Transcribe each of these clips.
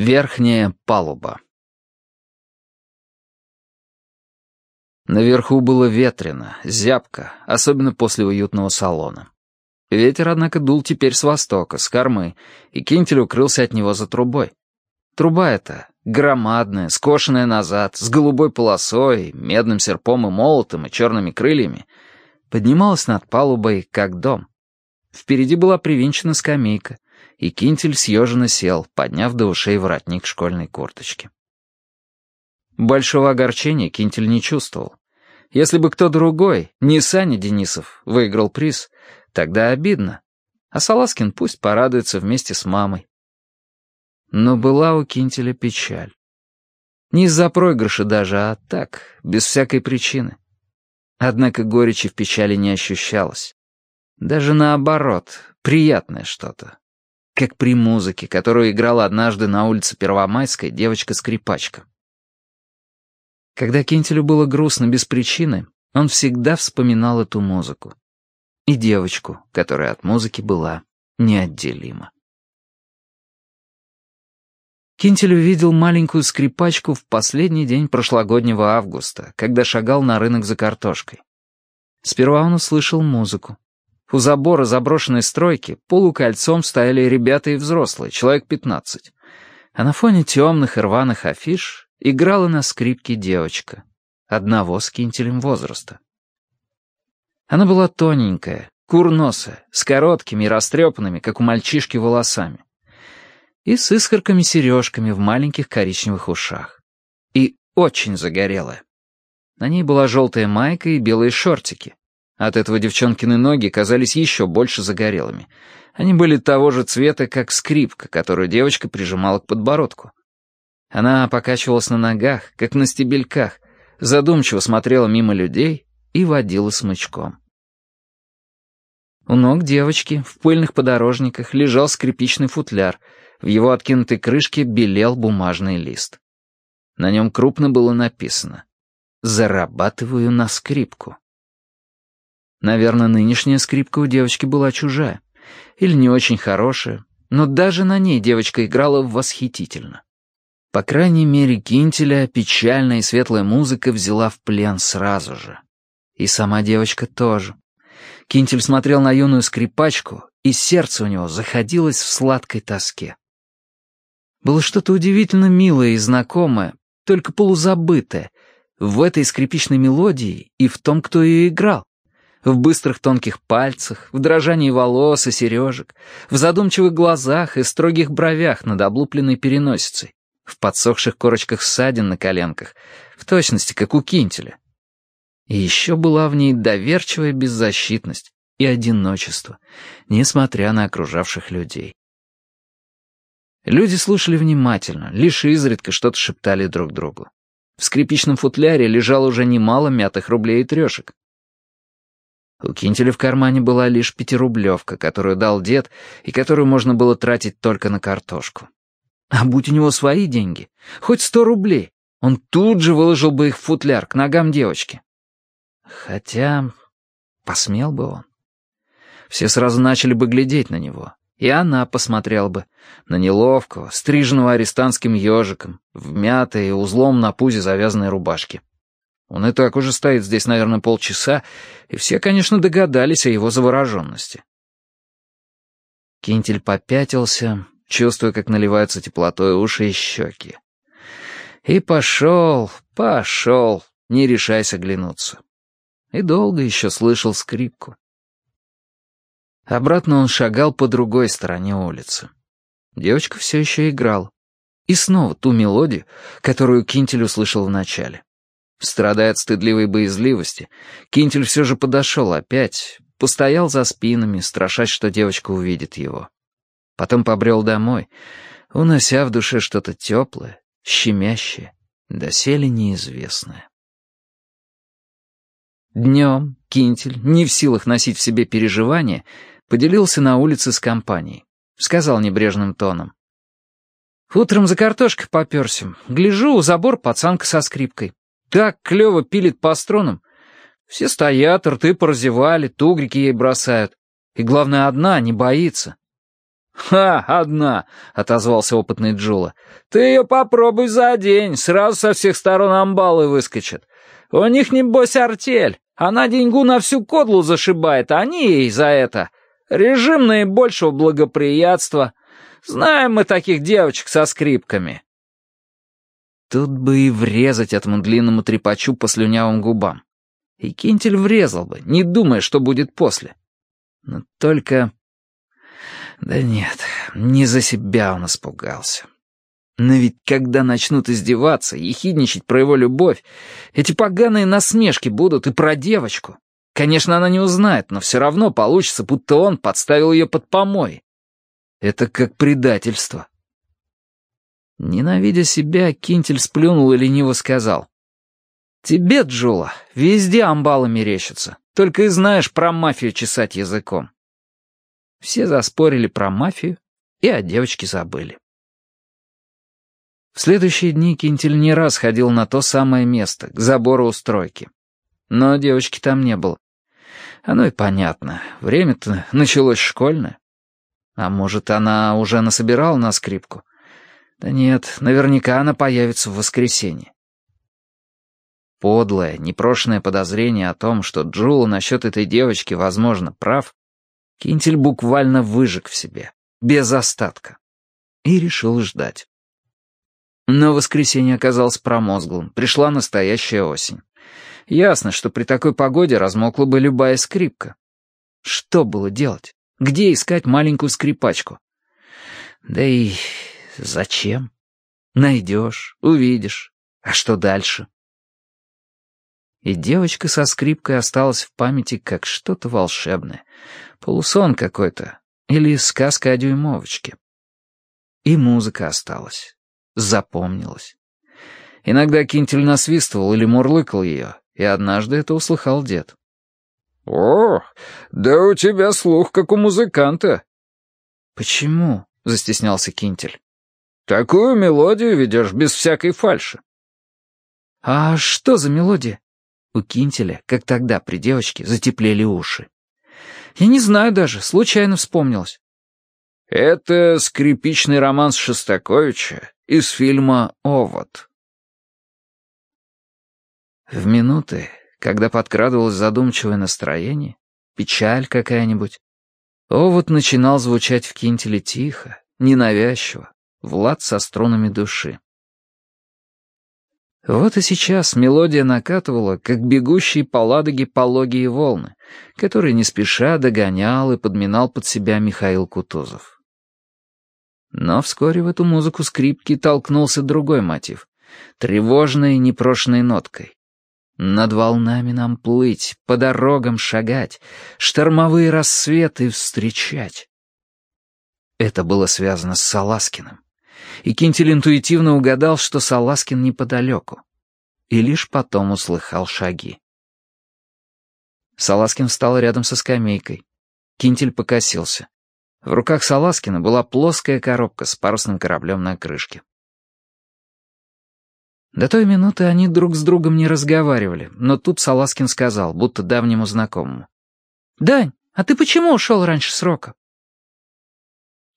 Верхняя палуба. Наверху было ветрено, зябко, особенно после уютного салона. Ветер, однако, дул теперь с востока, с кормы, и Кинтель укрылся от него за трубой. Труба эта, громадная, скошенная назад, с голубой полосой, медным серпом и молотом, и черными крыльями, поднималась над палубой, как дом. Впереди была привинчена скамейка, и Кинтель съеженно сел, подняв до ушей воротник школьной курточки. Большого огорчения Кинтель не чувствовал. Если бы кто другой, не Саня Денисов, выиграл приз, тогда обидно. А Саласкин пусть порадуется вместе с мамой. Но была у Кинтеля печаль. Не из-за проигрыша даже, а так, без всякой причины. Однако горечи в печали не ощущалось. Даже наоборот, приятное что-то. Как при музыке, которую играла однажды на улице Первомайской девочка-скрипачка. Когда Кентелю было грустно без причины, он всегда вспоминал эту музыку. И девочку, которая от музыки была неотделима. Кинтель увидел маленькую скрипачку в последний день прошлогоднего августа, когда шагал на рынок за картошкой. Сперва он услышал музыку. У забора заброшенной стройки полукольцом стояли ребята и взрослые, человек пятнадцать. А на фоне темных и рваных афиш играла на скрипке девочка, одного с кинтелем возраста. Она была тоненькая, курносая, с короткими и растрепанными, как у мальчишки, волосами. И с искорками-сережками в маленьких коричневых ушах. И очень загорелая. На ней была желтая майка и белые шортики. От этого девчонкины ноги казались еще больше загорелыми. Они были того же цвета, как скрипка, которую девочка прижимала к подбородку. Она покачивалась на ногах, как на стебельках, задумчиво смотрела мимо людей и водила смычком. У ног девочки в пыльных подорожниках лежал скрипичный футляр, в его откинутой крышке белел бумажный лист. На нем крупно было написано «Зарабатываю на скрипку». Наверное, нынешняя скрипка у девочки была чужая. Или не очень хорошая, но даже на ней девочка играла восхитительно. По крайней мере, Кинтеля печальная и светлая музыка взяла в плен сразу же. И сама девочка тоже. Кинтель смотрел на юную скрипачку, и сердце у него заходилось в сладкой тоске. Было что-то удивительно милое и знакомое, только полузабытое, в этой скрипичной мелодии и в том, кто ее играл. В быстрых тонких пальцах, в дрожании волос и сережек, в задумчивых глазах и строгих бровях над облупленной переносицей в подсохших корочках ссадин на коленках, в точности, как у Кинтеля. И еще была в ней доверчивая беззащитность и одиночество, несмотря на окружавших людей. Люди слушали внимательно, лишь изредка что-то шептали друг другу. В скрипичном футляре лежало уже немало мятых рублей и трешек. У Кинтеля в кармане была лишь пятирублевка, которую дал дед и которую можно было тратить только на картошку. А будь у него свои деньги, хоть сто рублей, он тут же выложил бы их в футляр к ногам девочки. Хотя посмел бы он. Все сразу начали бы глядеть на него, и она посмотрела бы на неловкого, стриженного арестантским ежиком, в мятой и узлом на пузе завязанной рубашке. Он и так уже стоит здесь, наверное, полчаса, и все, конечно, догадались о его завороженности. Кинтель попятился, чувствуя, как наливаются теплотой уши и щеки. И пошел, пошел, не решаясь оглянуться. И долго еще слышал скрипку. Обратно он шагал по другой стороне улицы. Девочка все еще играла. И снова ту мелодию, которую Кинтель услышал вначале. Страдая от стыдливой боязливости, Кинтель все же подошел опять, постоял за спинами, страшась, что девочка увидит его. Потом побрел домой, унося в душе что-то теплое, щемящее, доселе неизвестное. Днем Кинтель, не в силах носить в себе переживания, поделился на улице с компанией. Сказал небрежным тоном. «Утром за картошкой поперся. Гляжу, у забор пацанка со скрипкой. Так клево пилит по струнам. Все стоят, рты поразевали, тугрики ей бросают. И главное, одна не боится. «Ха, одна!» — отозвался опытный Джула. «Ты ее попробуй за день, сразу со всех сторон амбалы выскочат. У них, небось, артель. Она деньгу на всю кодлу зашибает, а они ей за это. Режим наибольшего благоприятства. Знаем мы таких девочек со скрипками». Тут бы и врезать этому длинному трепачу по слюнявым губам. И Кинтель врезал бы, не думая, что будет после. Но только... Да нет, не за себя он испугался. Но ведь когда начнут издеваться, и ехидничать про его любовь, эти поганые насмешки будут и про девочку. Конечно, она не узнает, но все равно получится, будто он подставил ее под помой. Это как предательство. Ненавидя себя, Кинтель сплюнул и лениво сказал. «Тебе, Джула, везде амбалы мерещатся, только и знаешь про мафию чесать языком». Все заспорили про мафию и о девочке забыли. В следующие дни Кинтель не раз ходил на то самое место, к забору у стройки. Но девочки там не было. Оно и понятно, время-то началось школьное. А может, она уже насобирала на скрипку? Да нет, наверняка она появится в воскресенье. Подлое, непрошенное подозрение о том, что Джула насчет этой девочки, возможно, прав, Кинтель буквально выжег в себе, без остатка, и решил ждать. Но воскресенье оказалось промозглым, пришла настоящая осень. Ясно, что при такой погоде размокла бы любая скрипка. Что было делать? Где искать маленькую скрипачку? Да и зачем? Найдешь, увидишь. А что дальше? И девочка со скрипкой осталась в памяти как что-то волшебное. Полусон какой-то. Или сказка о дюймовочке. И музыка осталась. Запомнилась. Иногда Кинтель насвистывал или мурлыкал ее, и однажды это услыхал дед. «О, да у тебя слух, как у музыканта». «Почему?» — застеснялся Кинтель. «Такую мелодию ведешь без всякой фальши». «А что за мелодия?» У Кинтеля, как тогда при девочке, затеплели уши. «Я не знаю даже, случайно вспомнилось». «Это скрипичный романс Шостаковича из фильма «Овод». В минуты, когда подкрадывалось задумчивое настроение, печаль какая-нибудь, овод начинал звучать в кинтеле тихо, ненавязчиво, Влад со струнами души. Вот и сейчас мелодия накатывала, как бегущие по Ладоге пологие волны, которые не спеша догонял и подминал под себя Михаил Кутузов. Но вскоре в эту музыку скрипки толкнулся другой мотив, тревожной непрошенной ноткой. Над волнами нам плыть, по дорогам шагать, штормовые рассветы встречать. Это было связано с Саласкиным и Кинтель интуитивно угадал, что Саласкин неподалеку. И лишь потом услыхал шаги. Саласкин встал рядом со скамейкой. Кинтель покосился. В руках Саласкина была плоская коробка с парусным кораблем на крышке. До той минуты они друг с другом не разговаривали, но тут Саласкин сказал, будто давнему знакомому. «Дань, а ты почему ушел раньше срока?»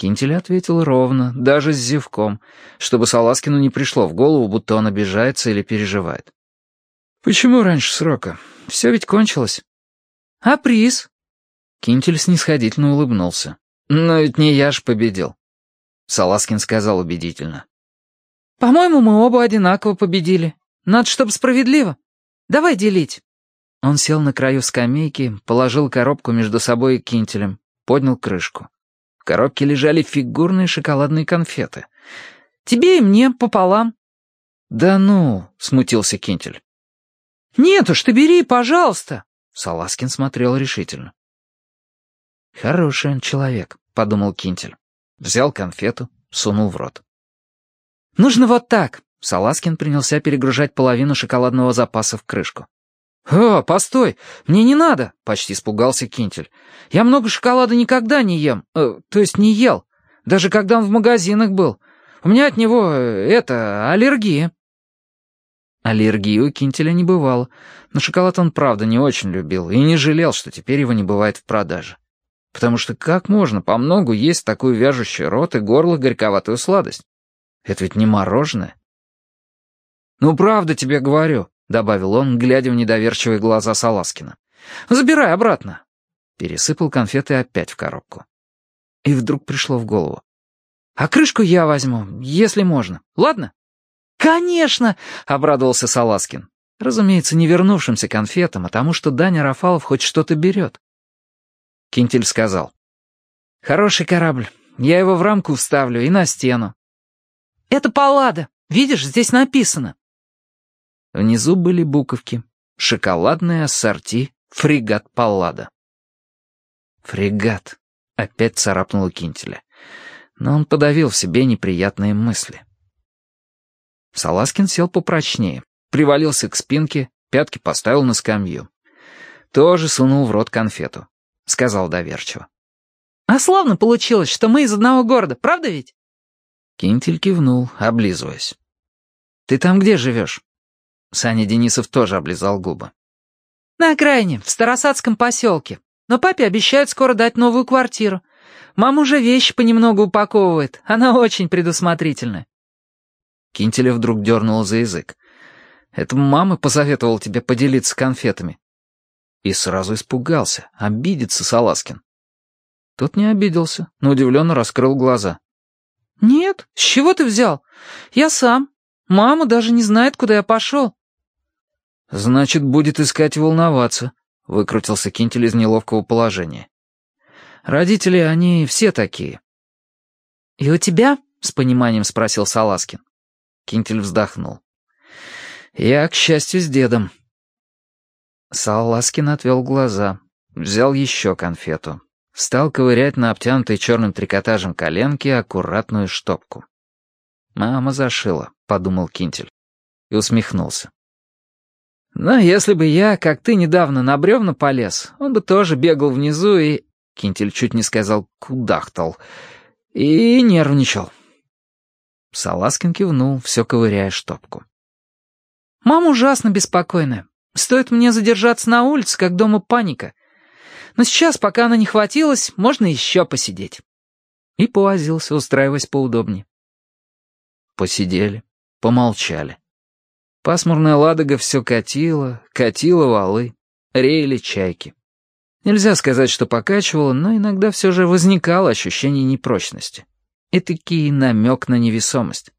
Кинтель ответил ровно, даже с зевком, чтобы Саласкину не пришло в голову, будто он обижается или переживает. «Почему раньше срока? Все ведь кончилось». «А приз?» Кинтель снисходительно улыбнулся. «Но ведь не я ж победил». Саласкин сказал убедительно. «По-моему, мы оба одинаково победили. Надо, чтобы справедливо. Давай делить». Он сел на краю скамейки, положил коробку между собой и кинтелем, поднял крышку. В коробке лежали фигурные шоколадные конфеты. «Тебе и мне пополам». «Да ну», — смутился Кинтель. «Нет уж, ты бери, пожалуйста». Саласкин смотрел решительно. «Хороший он человек», — подумал Кинтель. Взял конфету, сунул в рот. «Нужно вот так». Саласкин принялся перегружать половину шоколадного запаса в крышку. «О, постой, мне не надо!» — почти испугался Кинтель. «Я много шоколада никогда не ем, э, то есть не ел, даже когда он в магазинах был. У меня от него, э, это, аллергия». Аллергии у Кинтеля не бывало, но шоколад он правда не очень любил и не жалел, что теперь его не бывает в продаже. Потому что как можно по многу есть такую вяжущую рот и горло горьковатую сладость? Это ведь не мороженое. «Ну, правда тебе говорю», — добавил он, глядя в недоверчивые глаза Саласкина. «Забирай обратно». Пересыпал конфеты опять в коробку. И вдруг пришло в голову. «А крышку я возьму, если можно. Ладно?» «Конечно!» — обрадовался Саласкин. Разумеется, не вернувшимся конфетам, а тому, что Даня Рафалов хоть что-то берет. Кинтель сказал. «Хороший корабль. Я его в рамку вставлю и на стену». «Это Паллада. Видишь, здесь написано». Внизу были буковки. Шоколадное ассорти «Фрегат Паллада». «Фрегат», — опять царапнул Кинтеля. Но он подавил в себе неприятные мысли. Саласкин сел попрочнее, привалился к спинке, пятки поставил на скамью. Тоже сунул в рот конфету. Сказал доверчиво. «А славно получилось, что мы из одного города, правда ведь?» Кинтель кивнул, облизываясь. «Ты там где живешь?» Саня Денисов тоже облизал губы. «На окраине, в Старосадском поселке. Но папе обещают скоро дать новую квартиру. Мама уже вещи понемногу упаковывает. Она очень предусмотрительная. Кинтеля вдруг дернула за язык. «Это мама посоветовала тебе поделиться конфетами». И сразу испугался, обидится Саласкин. Тот не обиделся, но удивленно раскрыл глаза. «Нет, с чего ты взял? Я сам. Мама даже не знает, куда я пошел». «Значит, будет искать и волноваться», — выкрутился Кинтель из неловкого положения. «Родители, они все такие». «И у тебя?» — с пониманием спросил Саласкин. Кинтель вздохнул. «Я, к счастью, с дедом». Саласкин отвел глаза, взял еще конфету. Стал ковырять на обтянутой черным трикотажем коленке аккуратную штопку. «Мама зашила», — подумал Кинтель. И усмехнулся. «Но если бы я, как ты недавно, на бревна полез, он бы тоже бегал внизу и...» Кинтель чуть не сказал «кудахтал». «И нервничал. Саласкин кивнул, все ковыряя штопку. «Мама ужасно беспокойная. Стоит мне задержаться на улице, как дома паника. Но сейчас, пока она не хватилась, можно еще посидеть». И повозился, устраиваясь поудобнее. Посидели, помолчали. Пасмурная ладога все катила, катила валы, реяли чайки. Нельзя сказать, что покачивало, но иногда все же возникало ощущение непрочности. Этакий намек на невесомость.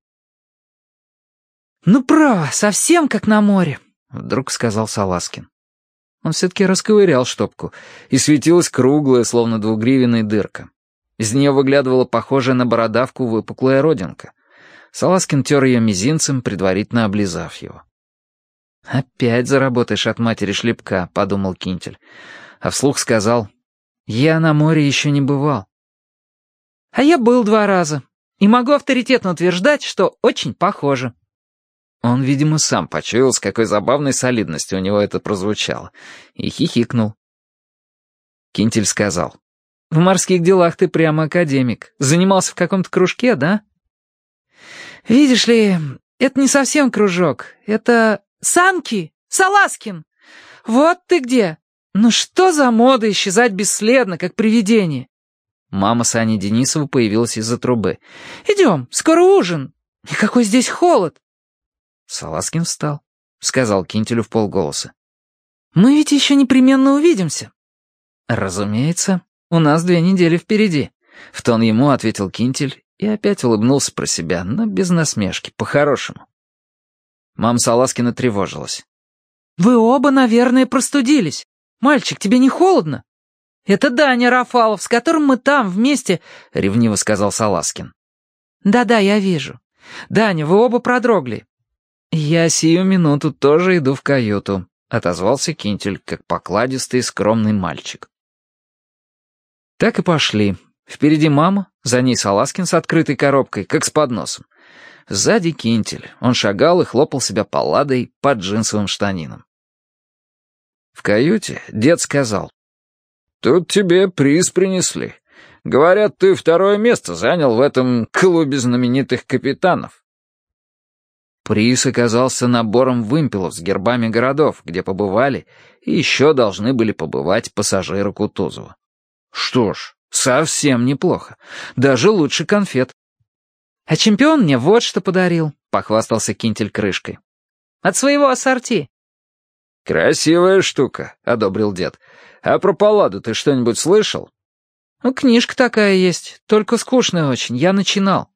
«Ну, право, совсем как на море», — вдруг сказал Саласкин. Он все-таки расковырял штопку, и светилась круглая, словно двугривенная дырка. Из нее выглядывала похожая на бородавку выпуклая родинка. Саласкин тер ее мизинцем, предварительно облизав его. «Опять заработаешь от матери шлепка», — подумал Кинтель. А вслух сказал, «Я на море еще не бывал. А я был два раза. И могу авторитетно утверждать, что очень похоже. Он, видимо, сам почуял, с какой забавной солидностью у него это прозвучало, и хихикнул. Кинтель сказал. «В морских делах ты прямо академик. Занимался в каком-то кружке, да?» «Видишь ли, это не совсем кружок. Это Санки! Саласкин! Вот ты где! Ну что за мода исчезать бесследно, как привидение? Мама Сани Денисова появилась из-за трубы. «Идем, скоро ужин. Какой здесь холод!» Саласкин встал, сказал Кинтелю в полголоса. «Мы ведь еще непременно увидимся». «Разумеется, у нас две недели впереди», — в тон ему ответил Кинтель и опять улыбнулся про себя, но без насмешки, по-хорошему. Мама Саласкина тревожилась. «Вы оба, наверное, простудились. Мальчик, тебе не холодно?» «Это Даня Рафалов, с которым мы там вместе», — ревниво сказал Саласкин. «Да-да, я вижу. Даня, вы оба продрогли». «Я сию минуту тоже иду в каюту», — отозвался Кинтель, как покладистый скромный мальчик. Так и пошли. Впереди мама, за ней Саласкин с открытой коробкой, как с подносом. Сзади Кинтель. Он шагал и хлопал себя палладой под джинсовым штанином. В каюте дед сказал, Тут тебе приз принесли. Говорят, ты второе место занял в этом клубе знаменитых капитанов. Приз оказался набором вымпелов с гербами городов, где побывали и еще должны были побывать пассажиры Кутузова. Что ж, совсем неплохо. Даже лучше конфет. «А чемпион мне вот что подарил», — похвастался Кинтель крышкой. «От своего ассорти». «Красивая штука», — одобрил дед. «А про палладу ты что-нибудь слышал?» «Ну, книжка такая есть, только скучная очень, я начинал».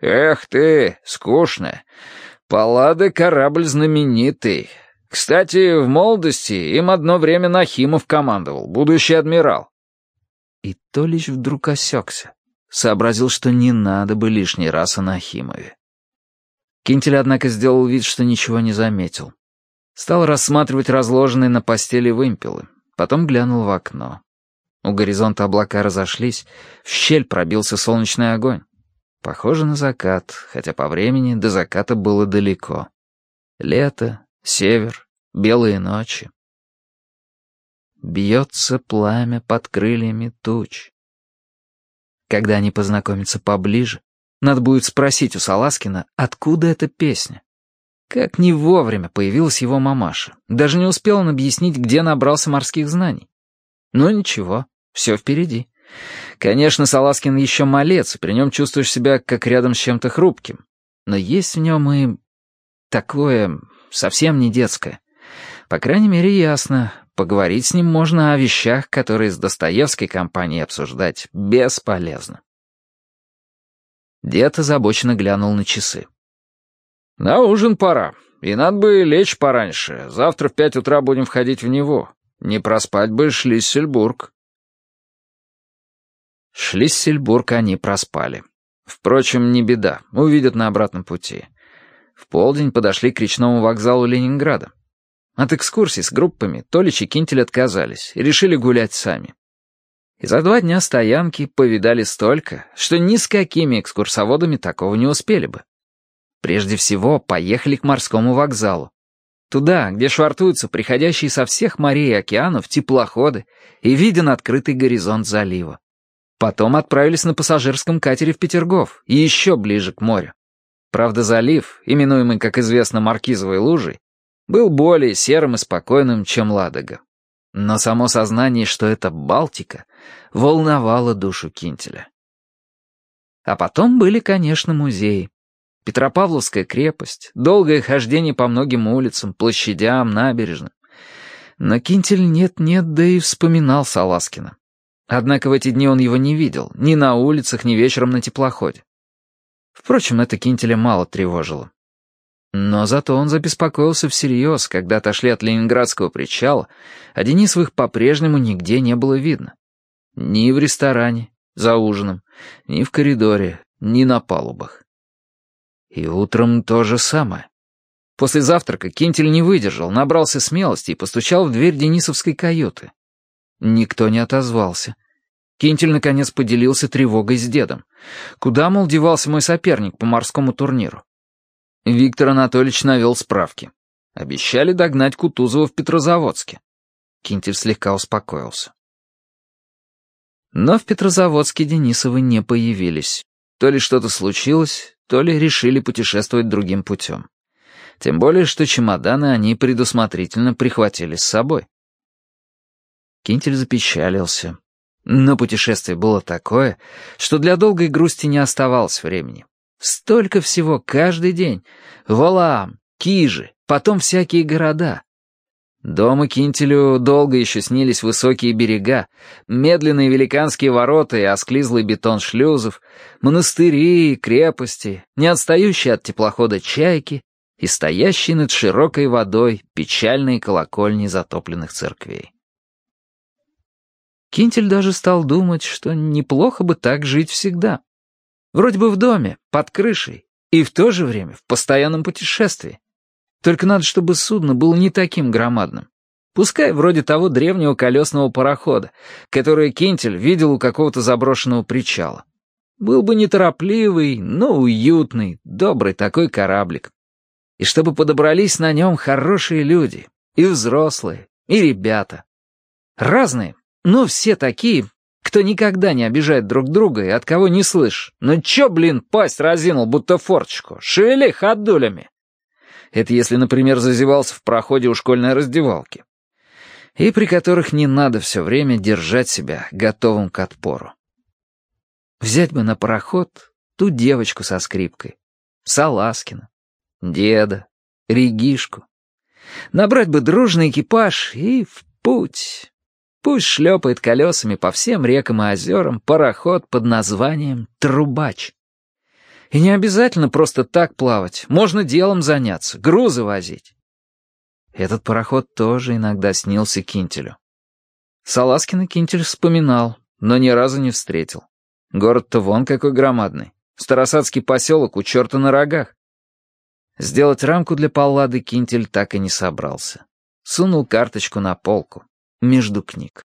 «Эх ты, скучная. Паллада — корабль знаменитый. Кстати, в молодости им одно время Нахимов командовал, будущий адмирал». И Толич вдруг осекся. Сообразил, что не надо бы лишний раз о Нахимове. Кинтель, однако, сделал вид, что ничего не заметил. Стал рассматривать разложенные на постели вымпелы. Потом глянул в окно. У горизонта облака разошлись, в щель пробился солнечный огонь. Похоже на закат, хотя по времени до заката было далеко. Лето, север, белые ночи. Бьется пламя под крыльями туч. Когда они познакомятся поближе, надо будет спросить у Саласкина, откуда эта песня. Как не вовремя появилась его мамаша. Даже не успел он объяснить, где набрался морских знаний. Но ничего, все впереди. Конечно, Саласкин еще малец, и при нем чувствуешь себя как рядом с чем-то хрупким. Но есть в нем и такое совсем не детское. По крайней мере, ясно, поговорить с ним можно о вещах, которые с Достоевской компанией обсуждать бесполезно. Дед озабоченно глянул на часы. «На ужин пора, и надо бы лечь пораньше. Завтра в пять утра будем входить в него. Не проспать бы Шлиссельбург». Шлиссельбург они проспали. Впрочем, не беда, увидят на обратном пути. В полдень подошли к речному вокзалу Ленинграда. От экскурсий с группами Толич и Кинтель отказались и решили гулять сами. И за два дня стоянки повидали столько, что ни с какими экскурсоводами такого не успели бы. Прежде всего, поехали к морскому вокзалу. Туда, где швартуются приходящие со всех морей и океанов теплоходы и виден открытый горизонт залива. Потом отправились на пассажирском катере в Петергоф, и еще ближе к морю. Правда, залив, именуемый, как известно, Маркизовой лужей, был более серым и спокойным, чем Ладога. Но само сознание, что это Балтика, волновало душу Кинтеля. А потом были, конечно, музеи. Петропавловская крепость, долгое хождение по многим улицам, площадям, набережным. Но Кинтель нет-нет, да и вспоминал Саласкина. Однако в эти дни он его не видел, ни на улицах, ни вечером на теплоходе. Впрочем, это Кинтеля мало тревожило. Но зато он забеспокоился всерьез, когда отошли от Ленинградского причала, а Денисовых по-прежнему нигде не было видно. Ни в ресторане, за ужином, ни в коридоре, ни на палубах. И утром то же самое. После завтрака Кинтель не выдержал, набрался смелости и постучал в дверь Денисовской каюты. Никто не отозвался. Кинтель, наконец, поделился тревогой с дедом. Куда, мол, девался мой соперник по морскому турниру? Виктор Анатольевич навел справки. Обещали догнать Кутузова в Петрозаводске. Кинтель слегка успокоился. Но в Петрозаводске Денисовы не появились. То ли что-то случилось, то ли решили путешествовать другим путем. Тем более, что чемоданы они предусмотрительно прихватили с собой. Кинтель запечалился. Но путешествие было такое, что для долгой грусти не оставалось времени. Столько всего каждый день. Валаам, Кижи, потом всякие города. Дома Кинтелю долго еще снились высокие берега, медленные великанские ворота и осклизлый бетон шлюзов, монастыри, крепости, не отстающие от теплохода чайки и стоящие над широкой водой печальные колокольни затопленных церквей. Кинтель даже стал думать, что неплохо бы так жить всегда. Вроде бы в доме, под крышей, и в то же время в постоянном путешествии. Только надо, чтобы судно было не таким громадным. Пускай вроде того древнего колесного парохода, который Кинтель видел у какого-то заброшенного причала. Был бы неторопливый, но уютный, добрый такой кораблик. И чтобы подобрались на нем хорошие люди, и взрослые, и ребята. Разные, но все такие, кто никогда не обижает друг друга и от кого не слышь. Ну чё, блин, пасть разинул, будто форчику? Шевели ходулями. Это если, например, зазевался в проходе у школьной раздевалки. и при которых не надо все время держать себя готовым к отпору. Взять бы на пароход ту девочку со скрипкой, Саласкина, деда, Регишку. Набрать бы дружный экипаж и в путь. Пусть шлепает колесами по всем рекам и озерам пароход под названием «Трубач». И не обязательно просто так плавать, можно делом заняться, грузы возить. Этот пароход тоже иногда снился Кинтелю. Саласкина Кинтель вспоминал, но ни разу не встретил. Город-то вон какой громадный. Старосадский поселок у черта на рогах. Сделать рамку для Паллады Кинтель так и не собрался. Сунул карточку на полку, между книг.